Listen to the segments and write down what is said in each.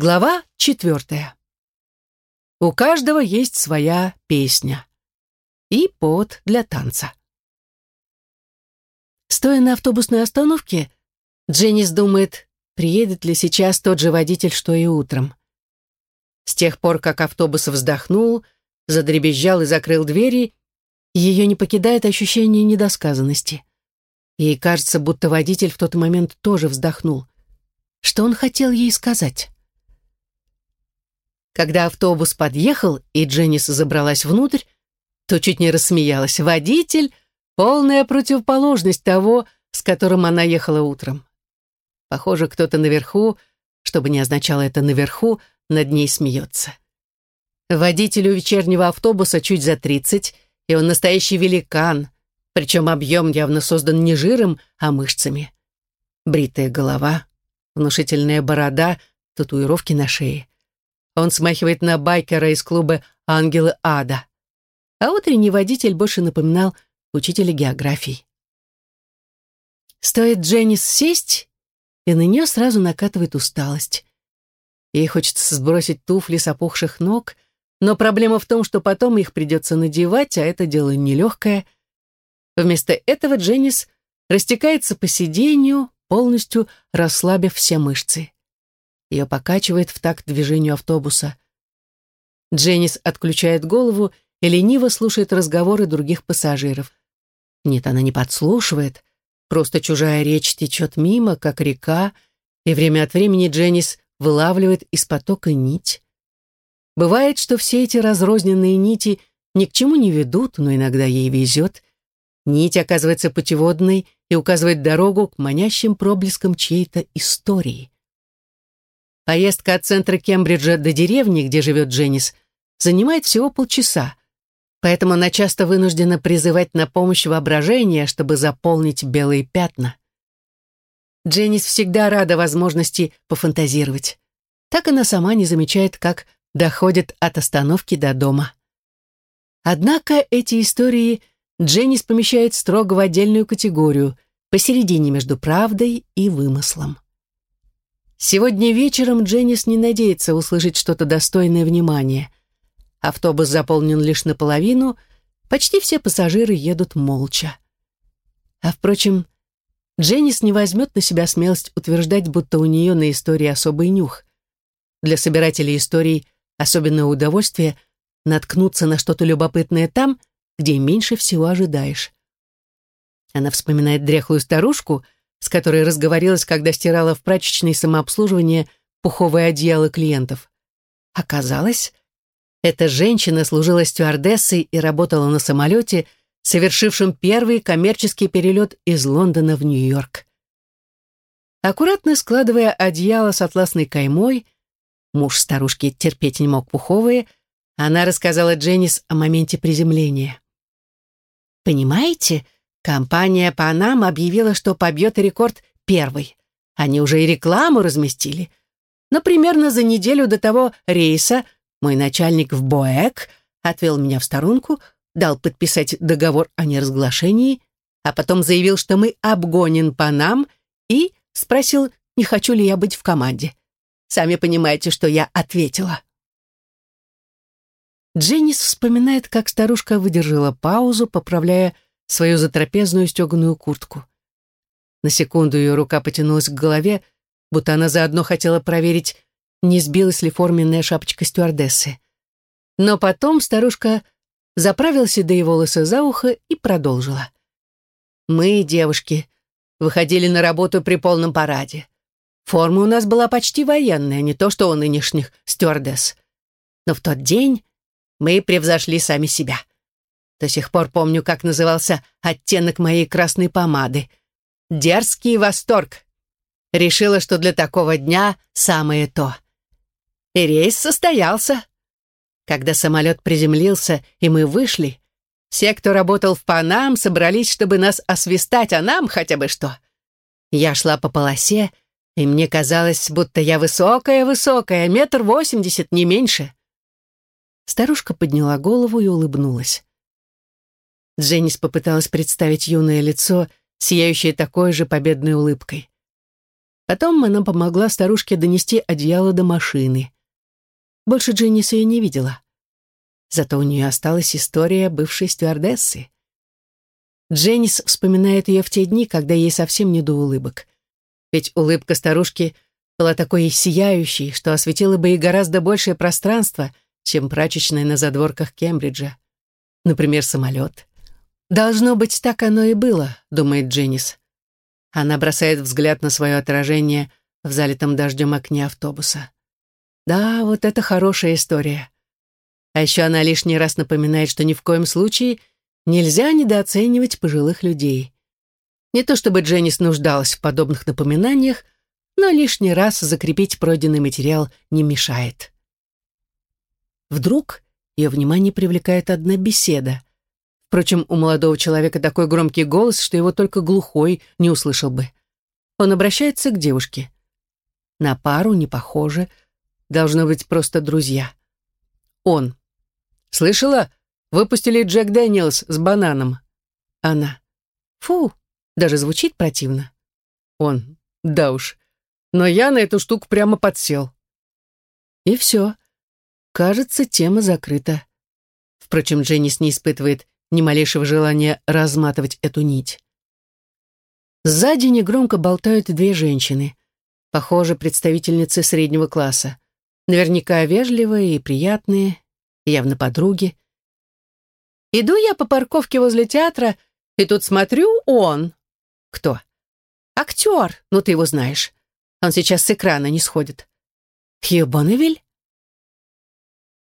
Глава четвертая. У каждого есть своя песня и повод для танца. Стоя на автобусной остановке, Дженнис думает, приедет ли сейчас тот же водитель, что и утром. С тех пор, как автобус вздохнул, задребезжал и закрыл двери, ее не покидает ощущение недосказанности. Ей кажется, будто водитель в тот момент тоже вздохнул. Что он хотел ей сказать? Когда автобус подъехал, и Дженнис забралась внутрь, то чуть не рассмеялась. Водитель — полная противоположность того, с которым она ехала утром. Похоже, кто-то наверху, чтобы не означало это наверху, над ней смеется. Водителю вечернего автобуса чуть за тридцать, и он настоящий великан, причем объем явно создан не жиром, а мышцами. Бритая голова, внушительная борода, татуировки на шее. Он смахивает на байкера из клуба «Ангелы ада». А утренний водитель больше напоминал учителя географии. Стоит Дженнис сесть, и на нее сразу накатывает усталость. Ей хочется сбросить туфли с опухших ног, но проблема в том, что потом их придется надевать, а это дело нелегкое. Вместо этого Дженнис растекается по сиденью, полностью расслабив все мышцы. Ее покачивает в такт движению автобуса. Дженнис отключает голову и лениво слушает разговоры других пассажиров. Нет, она не подслушивает. Просто чужая речь течет мимо, как река, и время от времени Дженнис вылавливает из потока нить. Бывает, что все эти разрозненные нити ни к чему не ведут, но иногда ей везет. Нить оказывается путеводной и указывает дорогу к манящим проблескам чьей-то истории. Поездка от центра Кембриджа до деревни, где живет Дженнис, занимает всего полчаса, поэтому она часто вынуждена призывать на помощь воображение, чтобы заполнить белые пятна. Дженнис всегда рада возможности пофантазировать. Так она сама не замечает, как доходит от остановки до дома. Однако эти истории Дженнис помещает строго в отдельную категорию, посередине между правдой и вымыслом. Сегодня вечером Дженнис не надеется услышать что-то достойное внимания. Автобус заполнен лишь наполовину, почти все пассажиры едут молча. А впрочем, Дженнис не возьмет на себя смелость утверждать, будто у нее на истории особый нюх. Для собирателей историй особенное удовольствие наткнуться на что-то любопытное там, где меньше всего ожидаешь. Она вспоминает дряхлую старушку — с которой разговорилась, когда стирала в прачечной самообслуживание пуховое одеяло клиентов. Оказалось, эта женщина служила стюардессой и работала на самолете, совершившем первый коммерческий перелет из Лондона в Нью-Йорк. Аккуратно складывая одеяло с атласной каймой, муж старушки терпеть не мог пуховые, она рассказала Дженнис о моменте приземления. «Понимаете, — Компания «Панам» объявила, что побьет рекорд первый. Они уже и рекламу разместили. Но примерно за неделю до того рейса мой начальник в БОЭК отвел меня в сторонку, дал подписать договор о неразглашении, а потом заявил, что мы обгоним Панам и спросил, не хочу ли я быть в команде. Сами понимаете, что я ответила. Дженнис вспоминает, как старушка выдержала паузу, поправляя свою затрапезную стеганую куртку. На секунду ее рука потянулась к голове, будто она заодно хотела проверить, не сбилась ли форменная шапочка стюардессы. Но потом старушка заправила седые волосы за ухо и продолжила. «Мы, девушки, выходили на работу при полном параде. Форма у нас была почти военная, не то что у нынешних стюардесс. Но в тот день мы превзошли сами себя. До сих пор помню, как назывался оттенок моей красной помады. Дерзкий восторг. Решила, что для такого дня самое то. И рейс состоялся. Когда самолет приземлился, и мы вышли, все, кто работал в Панам, собрались, чтобы нас освистать, а нам хотя бы что. Я шла по полосе, и мне казалось, будто я высокая-высокая, метр восемьдесят, не меньше. Старушка подняла голову и улыбнулась. Дженнис попыталась представить юное лицо, сияющее такой же победной улыбкой. Потом она помогла старушке донести одеяло до машины. Больше Дженнис ее не видела. Зато у нее осталась история бывшей стюардессы. Дженнис вспоминает ее в те дни, когда ей совсем не до улыбок. Ведь улыбка старушки была такой сияющей, что осветила бы ей гораздо большее пространство, чем прачечная на задворках Кембриджа. Например, самолет. «Должно быть, так оно и было», — думает Дженнис. Она бросает взгляд на свое отражение в залитом дождем окне автобуса. Да, вот это хорошая история. А еще она лишний раз напоминает, что ни в коем случае нельзя недооценивать пожилых людей. Не то чтобы Дженнис нуждалась в подобных напоминаниях, но лишний раз закрепить пройденный материал не мешает. Вдруг ее внимание привлекает одна беседа. Впрочем, у молодого человека такой громкий голос, что его только глухой не услышал бы. Он обращается к девушке. На пару не похоже, должно быть просто друзья. Он. «Слышала? Выпустили Джек Дэниелс с бананом». Она. «Фу, даже звучит противно». Он. «Да уж. Но я на эту штуку прямо подсел». И все. Кажется, тема закрыта. Впрочем, Дженнис не испытывает ни малейшего желания разматывать эту нить. Сзади негромко болтают две женщины, похоже, представительницы среднего класса, наверняка вежливые и приятные, явно подруги. Иду я по парковке возле театра, и тут смотрю он. Кто? Актер, ну ты его знаешь. Он сейчас с экрана не сходит. Хью Бonneville?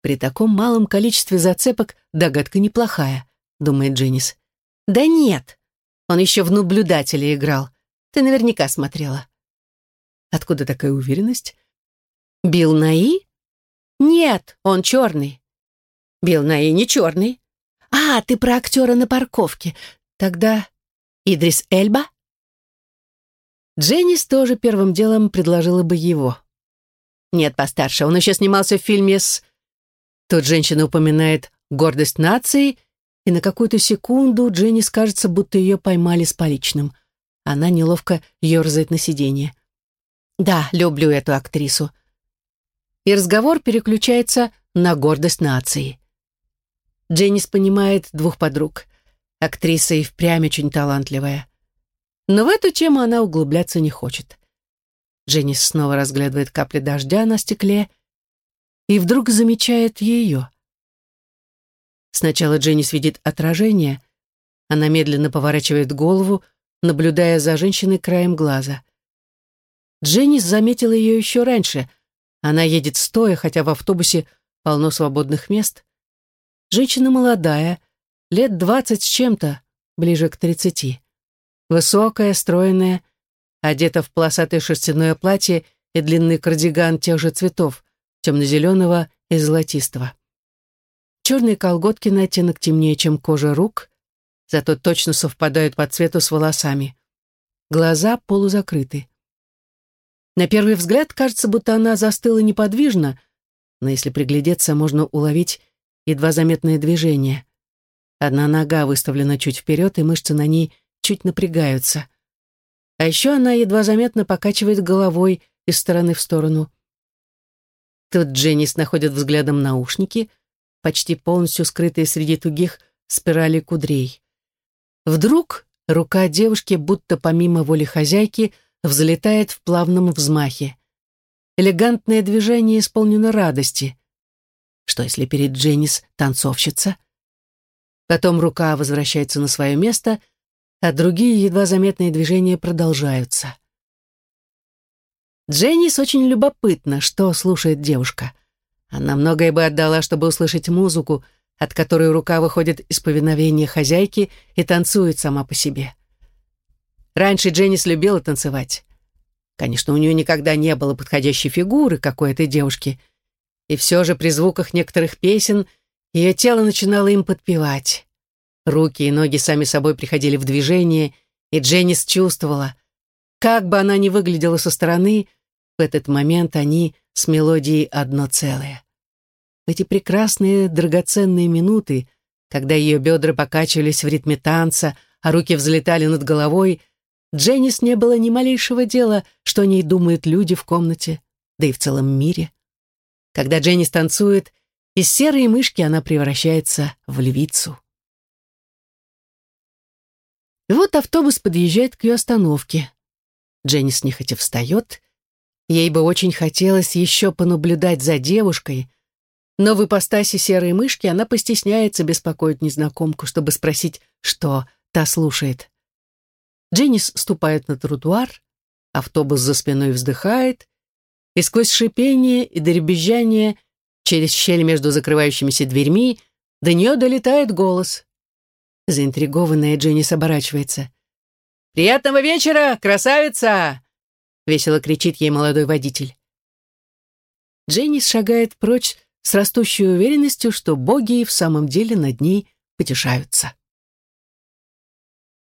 При таком малом количестве зацепок догадка неплохая думает Дженнис. Да нет, он еще в наблюдателе играл. Ты наверняка смотрела. Откуда такая уверенность? Билл Наи? Нет, он черный. Билл Наи не черный. А, ты про актера на парковке. Тогда Идрис Эльба? Дженнис тоже первым делом предложила бы его. Нет, постарше, он еще снимался в фильме с... Тут женщина упоминает «Гордость нации» и на какую-то секунду Дженни скажется, будто ее поймали с поличным. Она неловко ерзает на сиденье. «Да, люблю эту актрису». И разговор переключается на гордость нации. Дженнис понимает двух подруг. Актриса и впрямь очень талантливая. Но в эту тему она углубляться не хочет. Дженнис снова разглядывает капли дождя на стекле и вдруг замечает ее. Сначала Дженнис видит отражение. Она медленно поворачивает голову, наблюдая за женщиной краем глаза. Дженнис заметила ее еще раньше. Она едет стоя, хотя в автобусе полно свободных мест. Женщина молодая, лет двадцать с чем-то, ближе к тридцати. Высокая, стройная, одета в полосатое шерстяное платье и длинный кардиган тех же цветов, темно-зеленого и золотистого. Черные колготки на оттенок темнее, чем кожа рук, зато точно совпадают по цвету с волосами. Глаза полузакрыты. На первый взгляд кажется, будто она застыла неподвижно, но если приглядеться, можно уловить едва заметное движение. Одна нога выставлена чуть вперед, и мышцы на ней чуть напрягаются. А еще она едва заметно покачивает головой из стороны в сторону. Тут Дженнис находит взглядом наушники — почти полностью скрытые среди тугих спиралей кудрей. Вдруг рука девушки, будто помимо воли хозяйки, взлетает в плавном взмахе. Элегантное движение исполнено радости. Что если перед Дженнис танцовщица? Потом рука возвращается на свое место, а другие едва заметные движения продолжаются. Дженнис очень любопытно, что слушает девушка. Она многое бы отдала, чтобы услышать музыку, от которой рука выходит из повиновения хозяйки и танцует сама по себе. Раньше Дженнис любила танцевать. Конечно, у нее никогда не было подходящей фигуры, как у этой девушки. И все же при звуках некоторых песен ее тело начинало им подпевать. Руки и ноги сами собой приходили в движение, и Дженнис чувствовала, как бы она ни выглядела со стороны, в этот момент они с мелодией одно целое. Эти прекрасные драгоценные минуты, когда ее бедра покачивались в ритме танца, а руки взлетали над головой, Дженнис не было ни малейшего дела, что о ней думают люди в комнате, да и в целом мире. Когда Дженнис танцует, из серой мышки она превращается в львицу. И вот автобус подъезжает к ее остановке. Дженнис нехотя встает. Ей бы очень хотелось еще понаблюдать за девушкой, но в ипостаси серой мышки она постесняется беспокоить незнакомку, чтобы спросить, что та слушает. Дженнис ступает на тротуар, автобус за спиной вздыхает, и сквозь шипение и дребезжание через щель между закрывающимися дверьми до нее долетает голос. Заинтригованная Дженнис оборачивается. «Приятного вечера, красавица!» — весело кричит ей молодой водитель. Дженнис шагает прочь с растущей уверенностью, что боги в самом деле над ней потешаются.